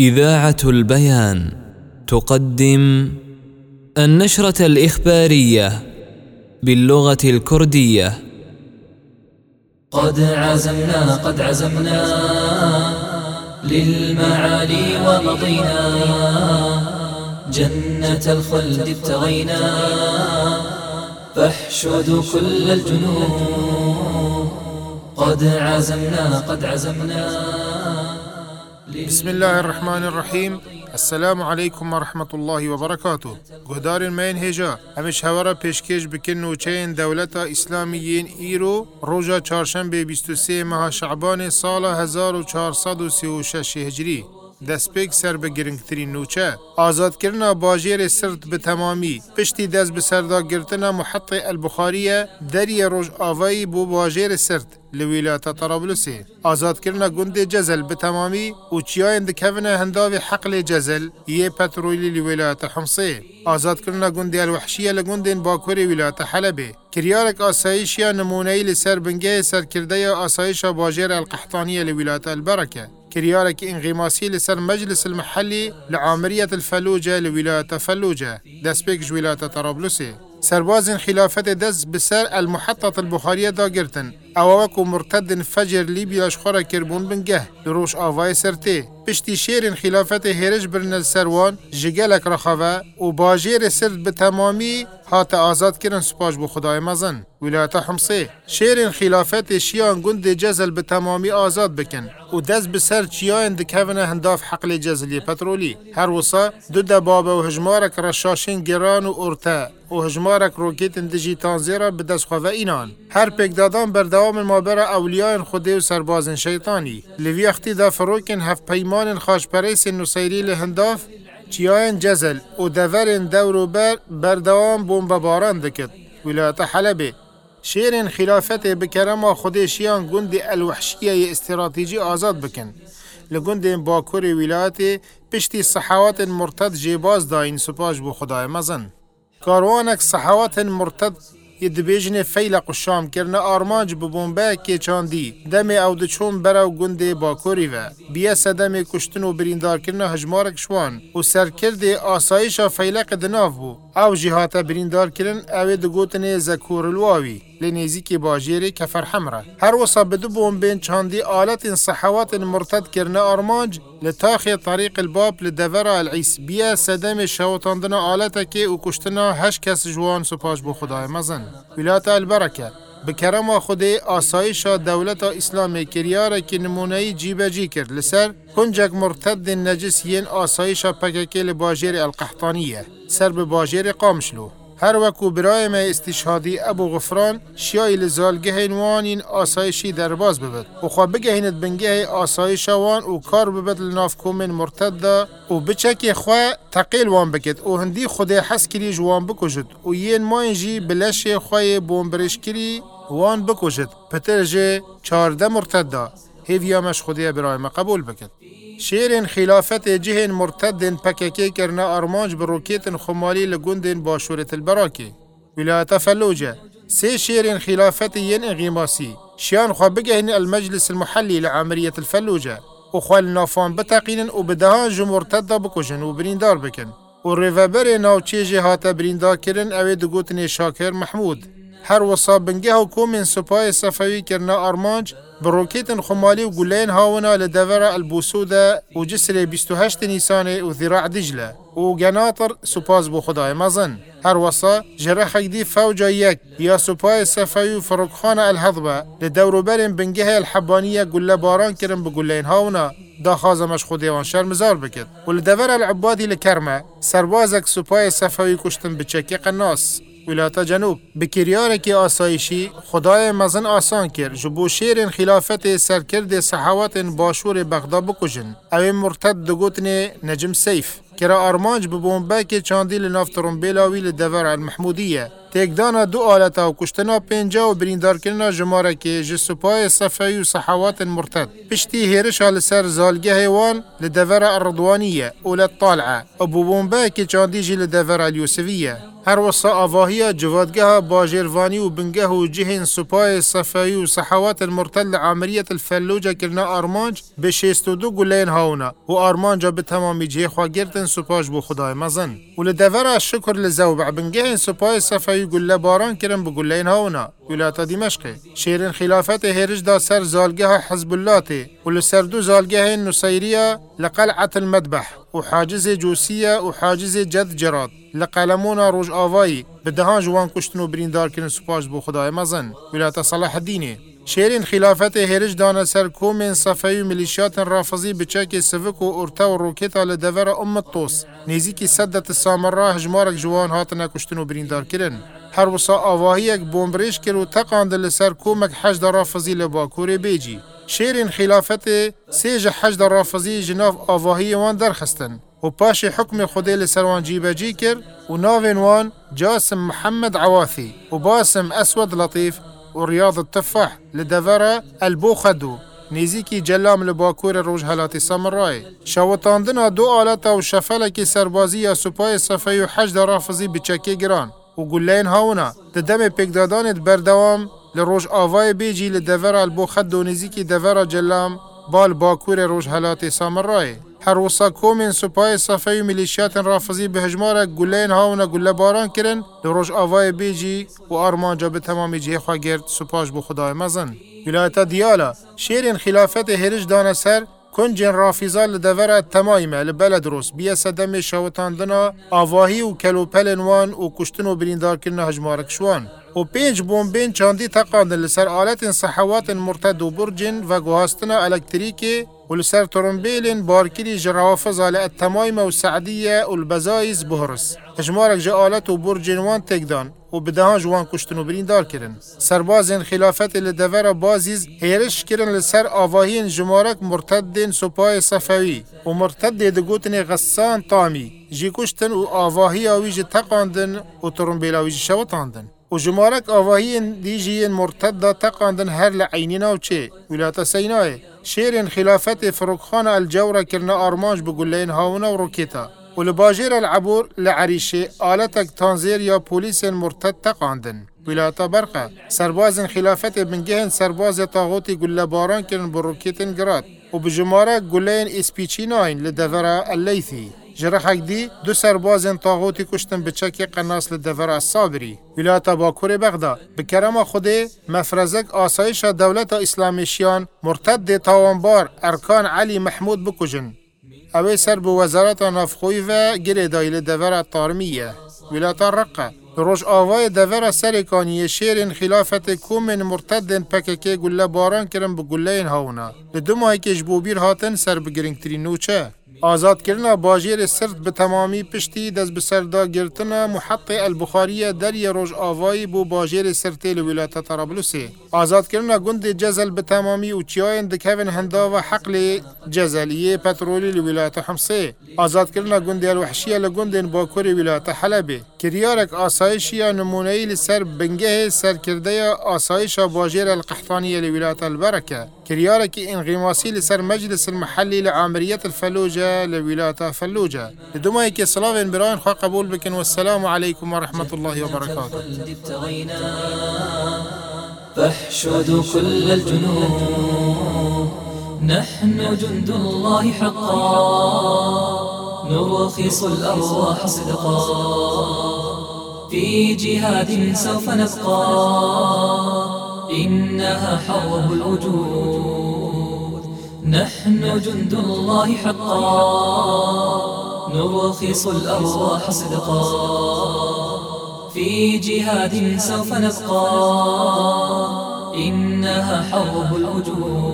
إذاعة البيان تقدم النشرة الإخبارية باللغة الكردية. قد عزمنا قد عزمنا للمعالي ومضينا. جنة الخلد ابتغينا فاحشدوا كل الجنود قد عزمنا قد عزمنا بسم الله الرحمن الرحیم السلام علیکم و رحمت الله و برکاته گهدار مین هجا همش هورا پیشکش بکن نوچین دولت اسلامیین ایرو روژا چهارشنبه 23 ماه شعبان سال 1436 هجری دەستپێک سەر بە گرنگترین نوچە. ئازادکردنا باژێرێ سرد بە تەمامی. پشتی دەست بە سەرداگرتنە مححقی ئەلبخاریە دەریە ڕۆژ ئاوایی بۆ باژێرە سرد لە ویلاتە تەڕابلوسێ ئازادکردنا گوندێ جەزل بە تەمامی و چیایان دکەونە هەنداوی حەقلێ جەزل یە پەترۆلی لە ویلاتە حمسێ ئازادکردنا گوندێ الوحشیە لە گوندێن باکووری ویلاتە حەلبێ کریارێک ئاساییشیان نمونەی لەسەر بنگەیە سەرکردەیە ئاسایشە باژێر القحتانیە لە ویلاتە البەرەکە كريارك انغماسي لسر مجلس المحلي لعامرية الفلوجة لولاية فلوجة. دسبيك ولاية طرابلسي. سرباز خلافة دز بسر المحطة البخارية داگرتن. أو وكو مرتد فجر ليبيا شخورا كربون بنگه لروش آوای سرتي پشتی شیرین خلافت هرج برن سروان جگلک رخوه و باجیر سرد به تمامی هات آزاد کرن سپاش بو خدای مزن ولایت حمصه شیرین خلافت شیان گند جزل به تمامی آزاد بکن و دست به سر چیان دکونه هنداف حقل جزلی پترولی هر وسا دو دباب و هجمارک رشاشین گران و ارتا و هجمارک روکیت دجی تانزیرا به دست خواه اینان هر پک دادان بردوام مابر اولیان خوده و سربازن شیطانی. لوی اختی دا فروکن هف پیمان خاشپریس نصیری لهنداف چیان جزل و دورن دورو بر بردوام بومب باران دکت. ولایت حلبه. شیرین خلافت بکرما خودشیان گند الوحشیه استراتیجی آزاد بکن. لگند باکور ولایت پشتی صحوات مرتد جیباز داین سپاش بو خدای مزن. کاروانک صحوات مرتد یدبیجن فیلق و شام کرنه آرمانج ببومبه که چاندی دم او دچون برو گنده باکوری و بیا سدم کشتن و بریندار کرنه هجمارک شوان و سرکرد آسایش فیلق دناف بو او جهات بریندار کرن او دگوتن زکور الواوی لنزیکی باجیری کفر حمره هر وصا بدو بوم بین چاندی آلت صحوات مرتد کرنه آرمانج لتاخي طريق الباب لدورا العيس بيا سدم شوطاندنا آلتك و كشتنا هش کس جوان سپاش بو خدای مزن ولات البركه بکرم خودی آسایش دولت اسلام کریاره که نمونه جیبه جی کرد لسر کنجک مرتد نجس ین آسایش پککل باجیر القحطانیه سر به باجیر قامشلو. هر وکو برای ما استشهادی ابو غفران شیای لزالگه وانین آسایشی درباز ببد و خواه بگهیند بنگه آسایش وان و کار ببد لناف کومن مرتد و بچکی خواه تقیل وان بکد و هندی خود حس کری جوان بکشد. و یین ماینجی بلش خواه بومبرش کری وان بکشد. پتر جه چارده مرتد دا هیویامش خودی برای ما قبول بکد شیرین خلافت جهن مرتدن پککی کرنا آرمانج بروکیتن خمالی لگوندن باشورت البراکی ولایت فلوجه. سي شيرين خلافت ين انغماسي شيان خو بقهن المجلس المحلي لعملية الفلوجة. وخوال نافان بتقين وبدهان جمهور تدا بكوشن وبريندار بكن والريفابر ناو تشيجي هاتا بريندار كرن اوي دقوتني شاكر محمود. هر وصا بنگه حکومن سپای صفوی کرنا ارمانج بروكيت خمالي وقولين هاونا لدفر البوسودة وجسر 28 نيسان وذراع دجلة. وقناطر سوباز بو خداي مزن. هر وصا جرح دي فوجا يك يا سوباي سفايو فرقخانة الهضبة لدورو برن بنجه الحبانية قل باران كرم بقولين هاونا. دا خازمش خودیوان شرمزار بکد و لدور العبادی لکرمه سربازک سپای صفوی کشتن بچکی قناس. ولایت جنوب بکریارکی آسایشی خدای مزن آسان کرد جبو شیرین خلافت سرکرد صحوات باشور بغدا بکجن أو مرتد دگوتن نجم سیف. کرا آرمانج به بومبک چاندی لناف ترومبیلاوی لدور المحمودیه تکدانا دو آلتا و کشتنا پنجا و بریندار کرنا جماره که جسوپای صفایی و صحوات مرتد پشتی هیرش هال سر زالگه هیوان لدور الرضوانیه و لطالعه ابو بومبک چاندی جی لدور اليوسفیه هر وصا آواهی جوادگاه باجروانی و بنگه و جهن سپای صفایی و عملیت الفلوجه کرنا آرمانج به شیست دو گلین هاونا و آرمانجا به تمامی جه خواگرتن سپاش بو خدای مزن و لدور شکر لزوبع بنگه سپای صفایی گله باران کرن بو گلین هاونا ولاية دمشق. شيرين خلافة هيرج دا سر زالجها حزب الله ولسردو زالجها النصيرية لقلعة المذبح. وحاجز جوسية وحاجز جد جراد. لقلمونا روج آوایی. به دهان جوان کشتن و بریندار کردن سپاس بو خدای مزن. ولایت صلاح الدینه هرج دانه سر کومن صفای و ملیشیات رافضی بچک سوک و ارتا و روکتا لدور ام توس نیزی که صدت سامرا هجمارک جوان هاتنه کشتن و بریندار کردن هر وسا آواهیک بومبریش کرد و لسر کومک حج رافضی لباکور بیجی شیرین خلافت سیج حج رافضی جناف آواهی وان درخستن و پاش حکم خودی لسروان جیبجی کر و ناوین وان جاسم محمد عواثی و باسم اسود لطیف و ریاض التفاح لدورة البوخدو. نزیکی جلام لباکور روج هلاتی سامرای. شوتاندنا دو آلتا و شفلکی سربازی یا سپای صفحه و حج رافضی بچکی گران. و گلین هاونا. ددم پکدادانت بردوام لروج آوای بیجی لدور البوخد و نزیکی دور جلام بال باکور روج هلاتی سامرای. هر وسا کومن سپای صفای و ملیشیات رافضی به هجمار گلین هاونا گله باران کرن. لروج آوای بیجی و آرمانجا به تمامی جه خواه گرد سپاش بو خدای مزن. ولایت دیالا شیرین خلافت هرج دانه سر کنجن رافیزا لدور تمایمه لبلد روس بیا سدم شوتاندنا آواهی و کلوپلن وان و کشتن و بریندار کرن هجمارک شوان و پنج بومبین چاندی تقاندن لسر آلت صحوات مرتد و برجن و گوهاستنا الکتریکی ولسر ترمبيل باركلي جرافز على التمايم والسعدية والبزايز بهرس. هجمارك جآلت وبرج وان تقدان وبدهان جوان كشتن وبرين دار كرن سربازين خلافت دفر بازيز هيرش كرن لسر آواهين جمارك مرتدين سپاي صفوي ومرتد دقوتن غسان طامي جي كشتن و آويج تقاندن و ترمبيل آويج شوطاندن. و جمارك آواهين ديجيين مرتد تقاندن هر لعينينا و چه؟ ولاتا سيناي شيرين خلافت فروخان الجورة كرنا أرماج بقولين هاونا وروكيتا ولباجير العبور لعريشي آلتك تانزير يا بوليس مرتد تقاندن. ولاتا برقة سرباز خلافت بنجهن سرباز طاغوتي قل باران كرن بروكيتن قرات وبجمارة قلين اسبيتشيناين لدفرة الليثي جرحك دي دو سربازن طاغوتی کشتن به چک قناص لدفر الصابری ولایت باکور بغدا به کرم خود مفرزک آسایش دولت اسلامیشیان مرتد تاوانبار ارکان علی محمود بکجن اوی سر به وزارت نفخوی و گره دایل دور طارمیه ولایت رقه روش آوای دور سرکانی شیرین خلافت کومن مرتدن پککه گله باران کرن به گله هاونا. لدو ماهی که جبوبیر هاتن سر بگرنگترین نوچه. ئازادکردنا باژێرێ سرد بە تەمامی پشتی دەست بە سەرداگرتنە مححقی ئەلبخاریە دەریە ڕۆژئاوایی بۆ باژێری سرتێ لە ویلاتە تەرابلووسێ ئازادکردنا گوندی جەزل بە تەمامی وچیایان دکەون هەنداوە حەقلێ جەزەلیە پەترۆلی لە ویلاتە حمسێ ئازادکردنا گوندیال وحشیە لە گوندێن باکووری ویلاتە حەلەبێ کریارێک ئاسایشیە نمونەی لەسەر بنگەهێ سەرکردەیە ئاسایشە باژێرە القحتانیە لە ویلاتە البەرەکە li wîlata Elbereke. كريارك انغماسي لسر مجلس المحلي لعامرية الفلوجة لولاية فلوجة. لدمائك صلاة براين خوا قبول بكن والسلام عليكم ورحمة الله وبركاته. فاحشدوا كل الجنود نحن جند الله حقا. نرخص الأرواح صدقا. في جهاد سوف نبقى. إنها حرب الوجود. نحن جند الله حقا. نرخص الأرواح صدقا. في جهاد سوف نبقى. إنها حرب الوجود.